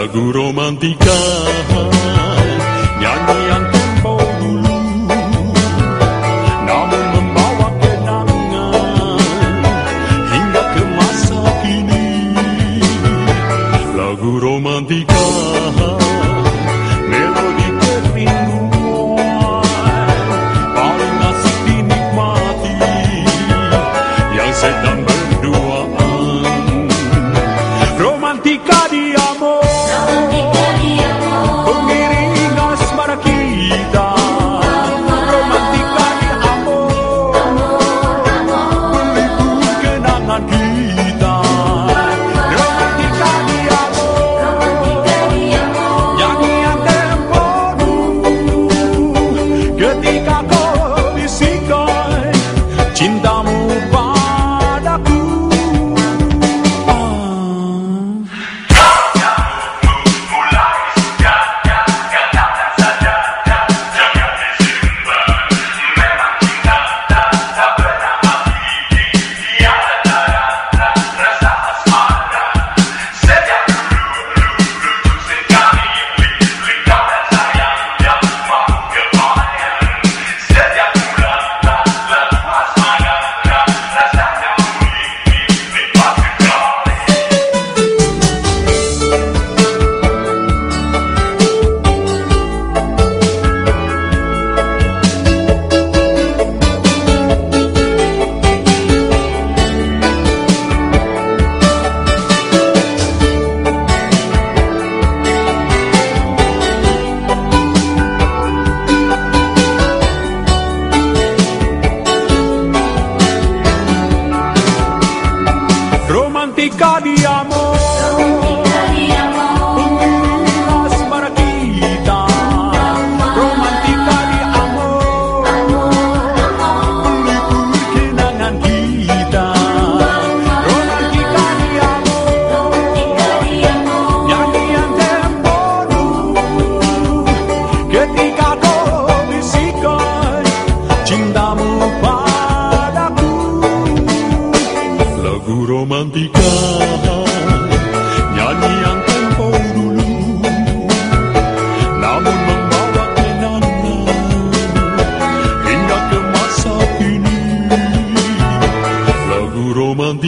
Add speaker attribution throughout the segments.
Speaker 1: A romantika Nyanyi Kadiyam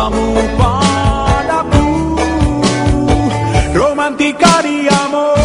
Speaker 1: Cintamu padaku Romantika di amor